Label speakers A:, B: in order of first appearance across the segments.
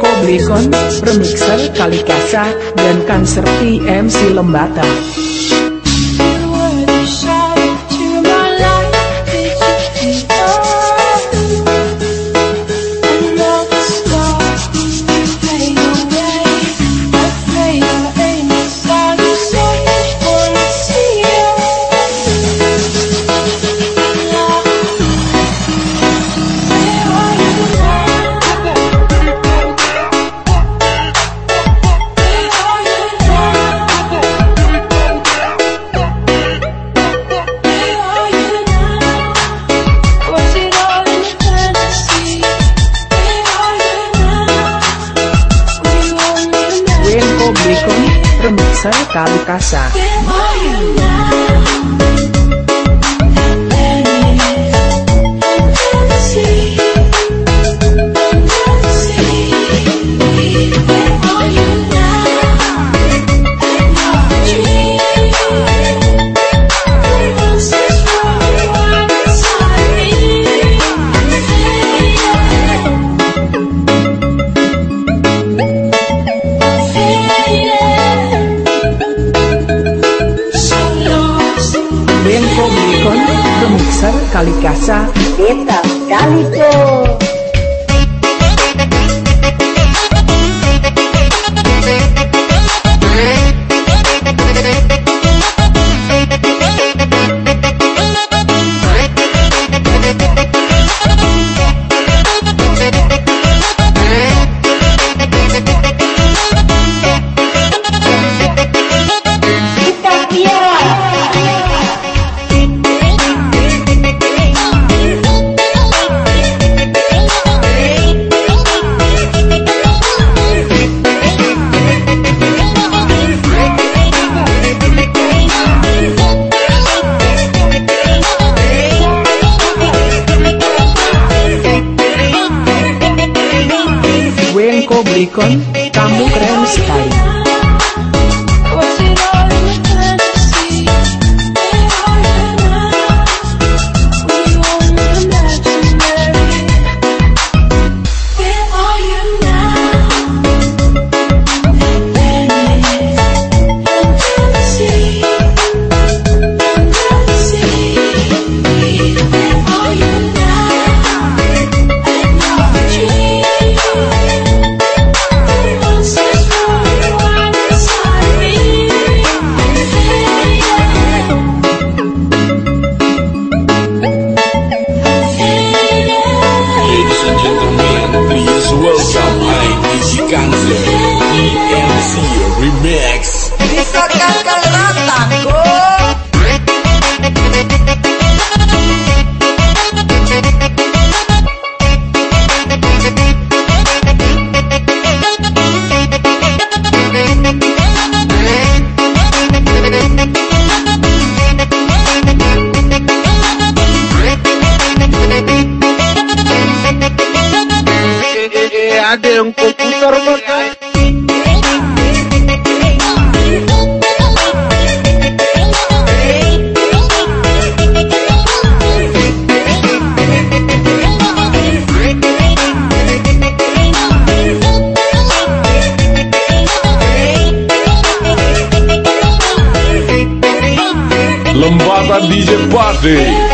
A: Koblikon, remixer Kalikasa, dan Kanser PMC Lembata.
B: casa. con Lambada DJ Party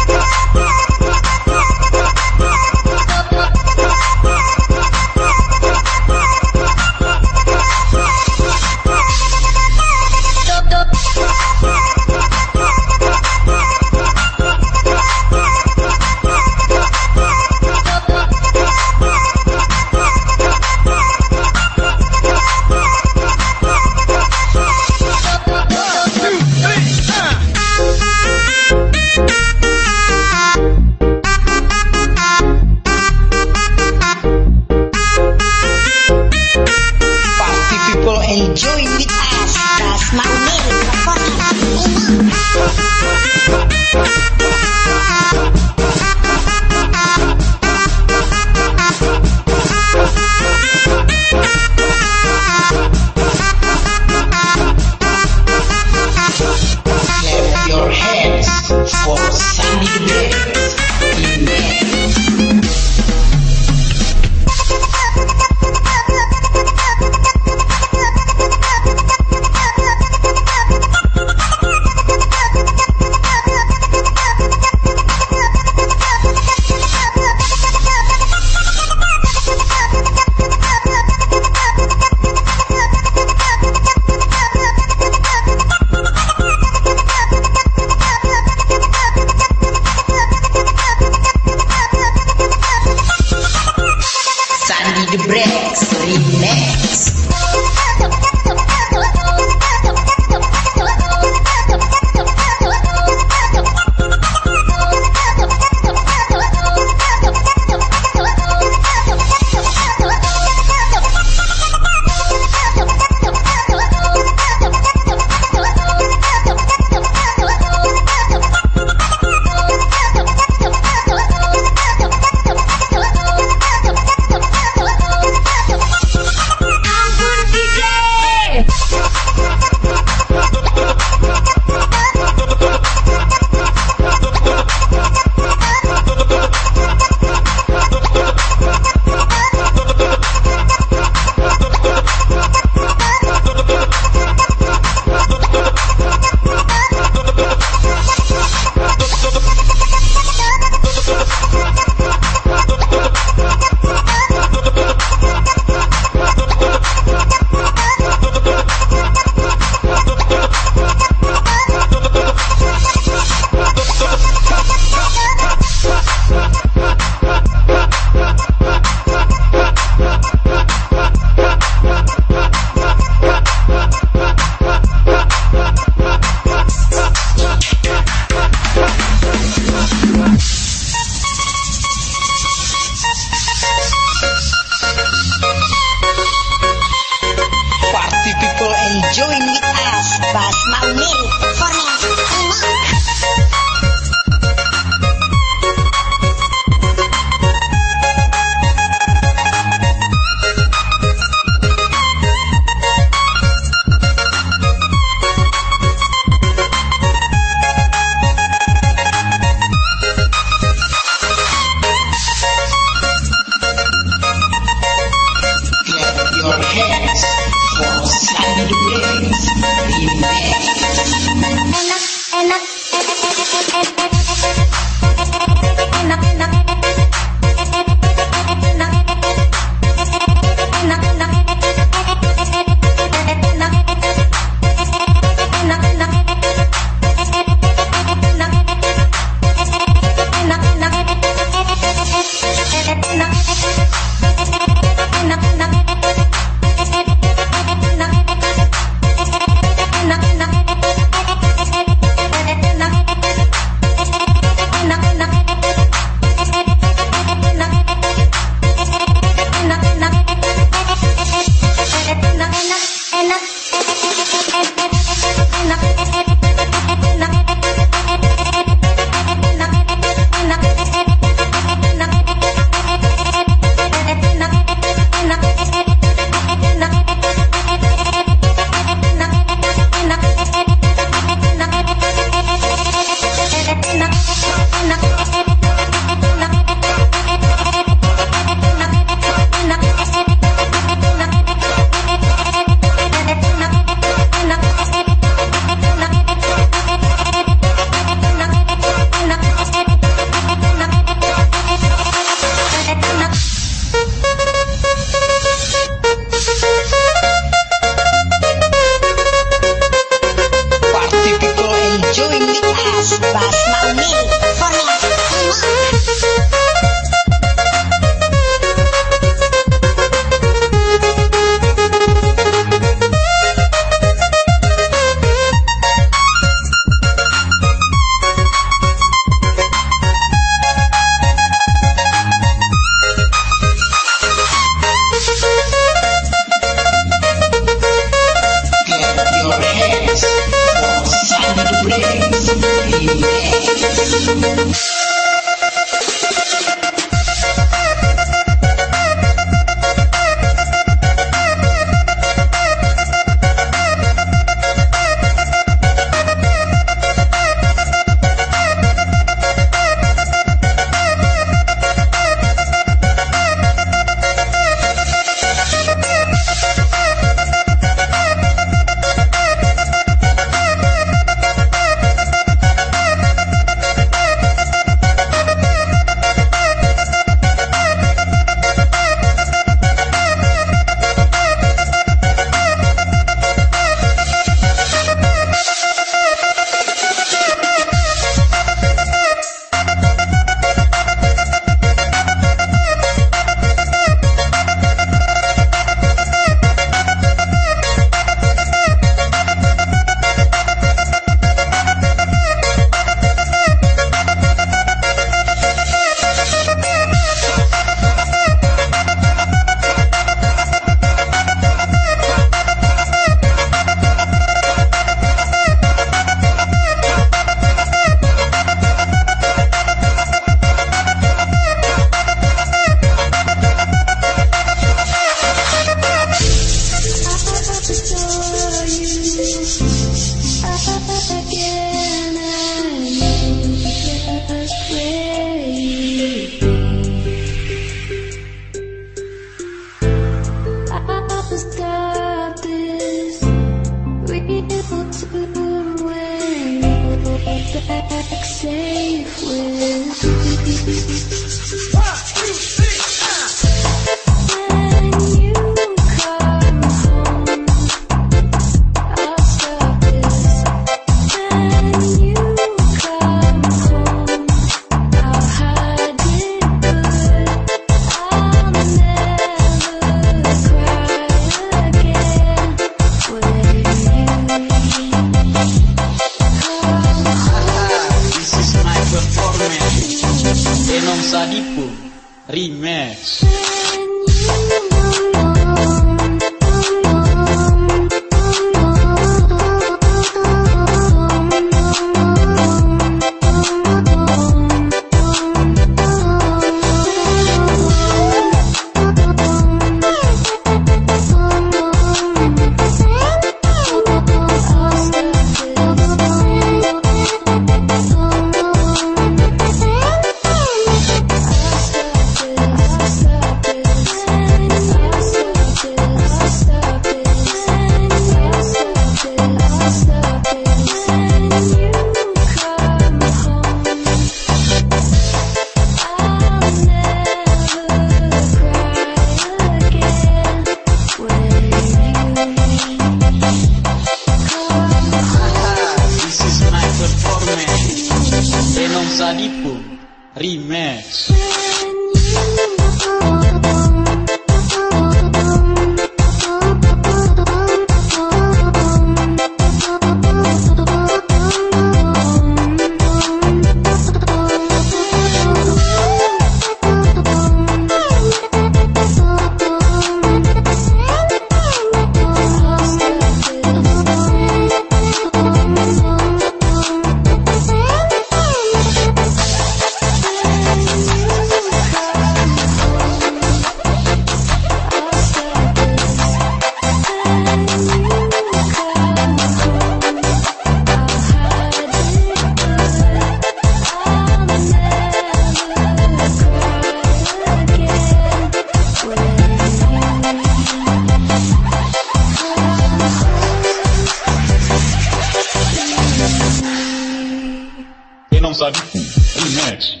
C: sabe? Hum. Alimente.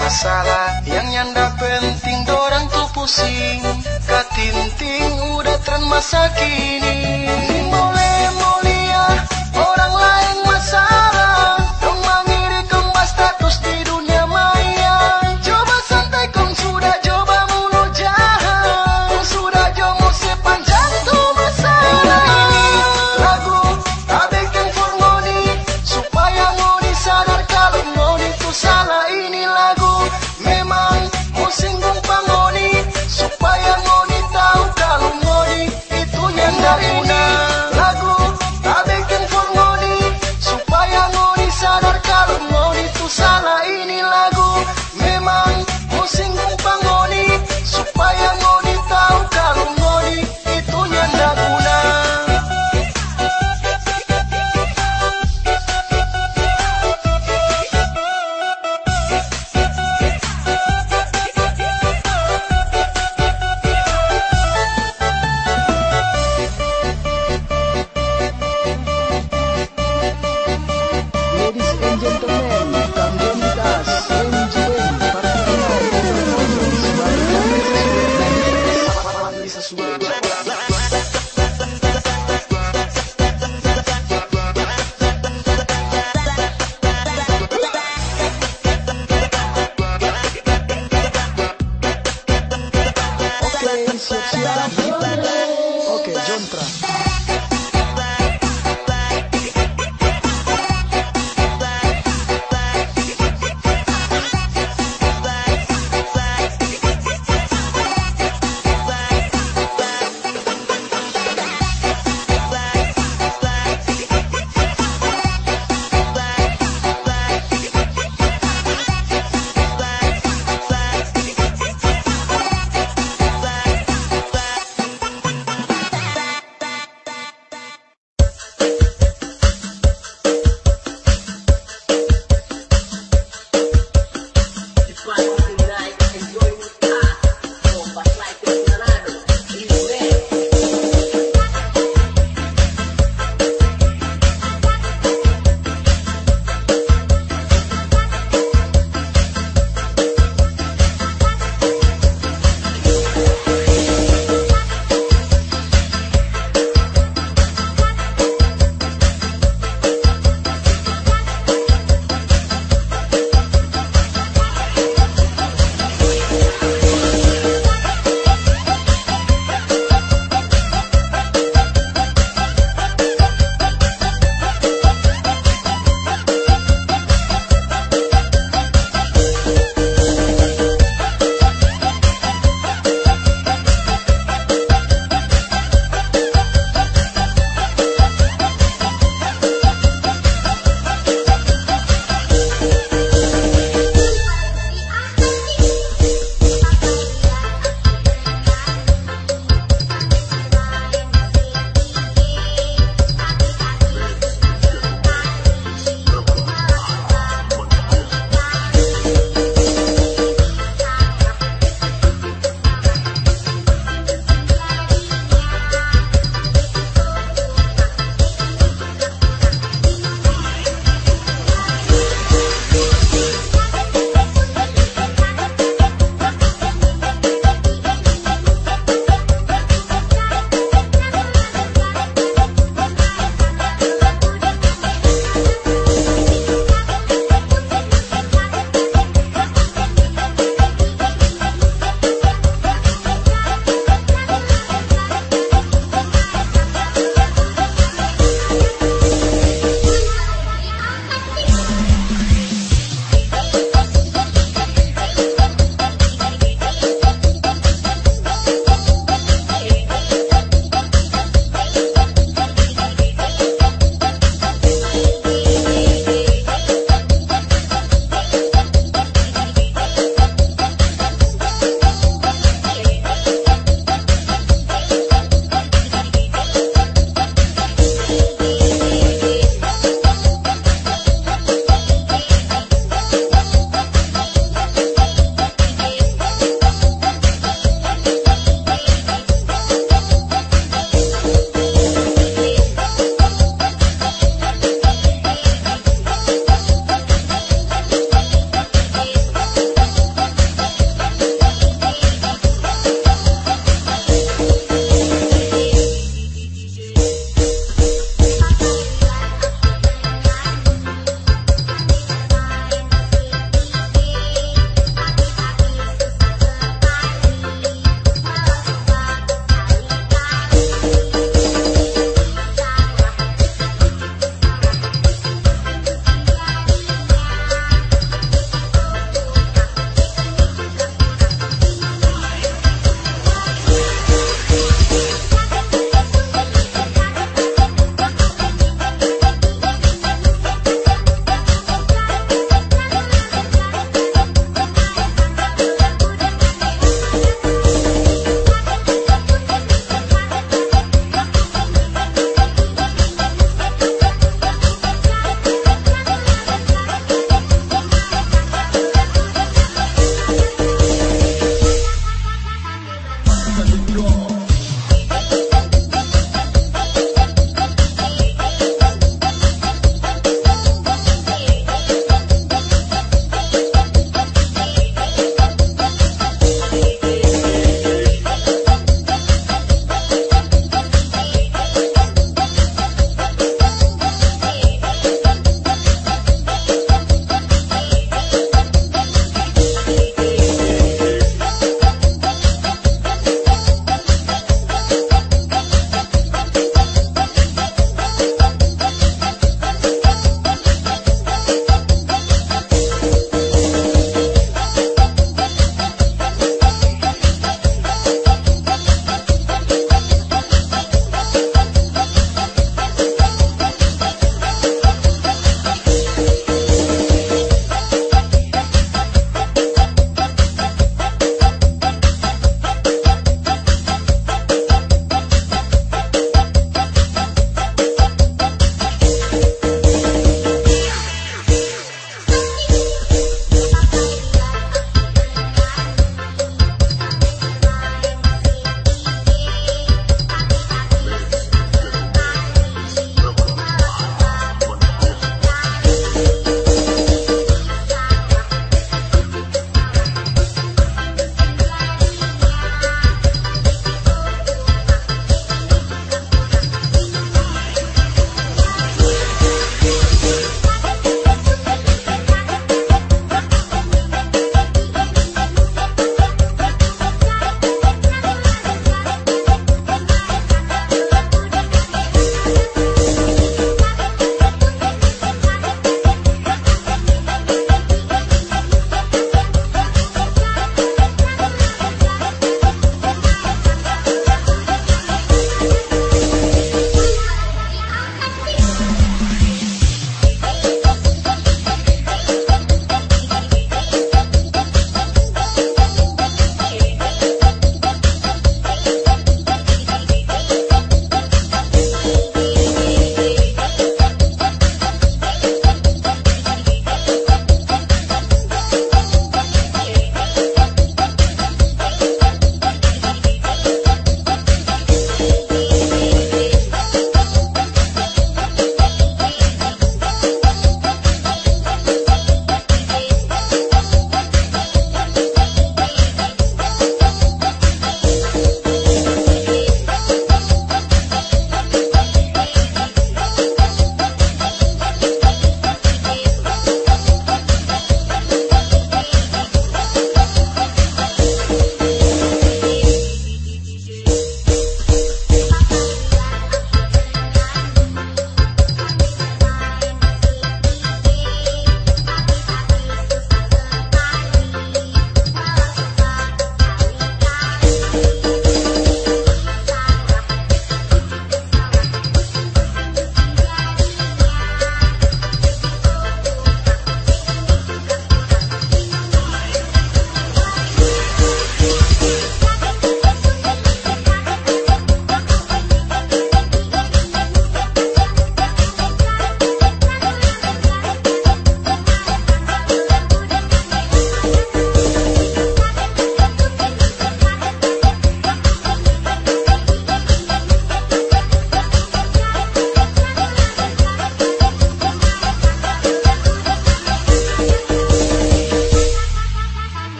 C: masalah. Yang nyanda penting dorang tuh pusing. Katinting udah tren masa kini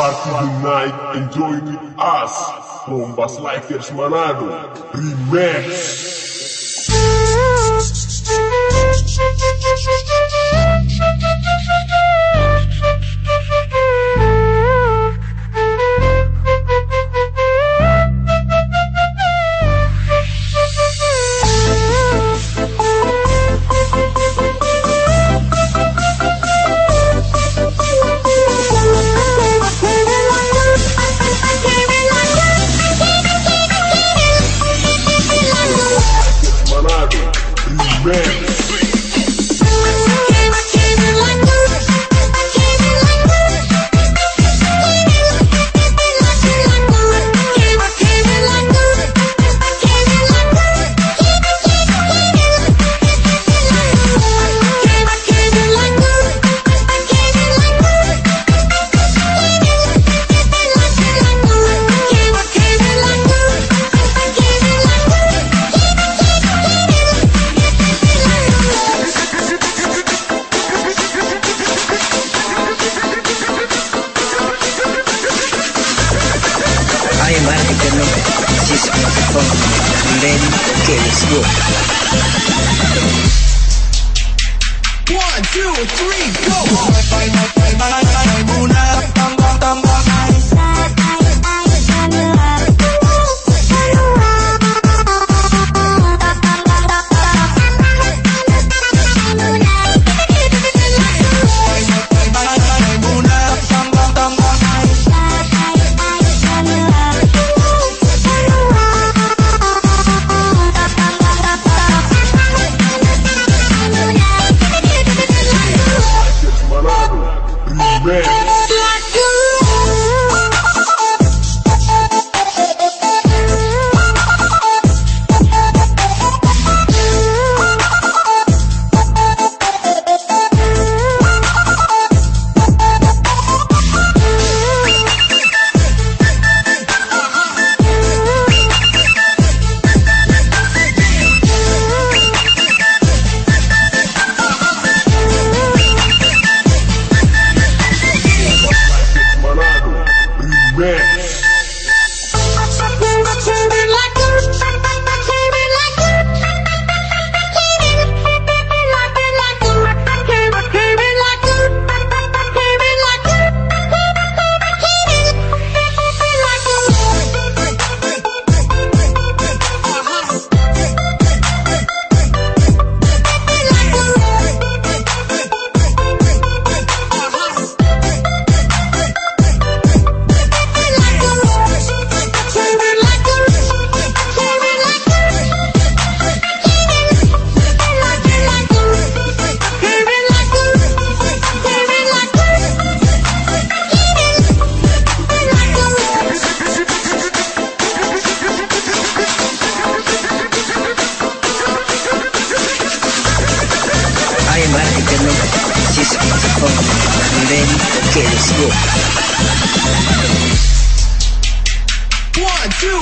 D: Party tonight, enjoy with us. Bombas like there's Manado. Remix.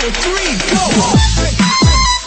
E: two, three, go!